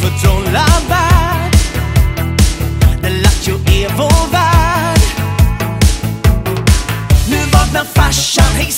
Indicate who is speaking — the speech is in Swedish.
Speaker 1: förtrollad värld Där Lattjo är vår värld Nu vaknar farsan, hej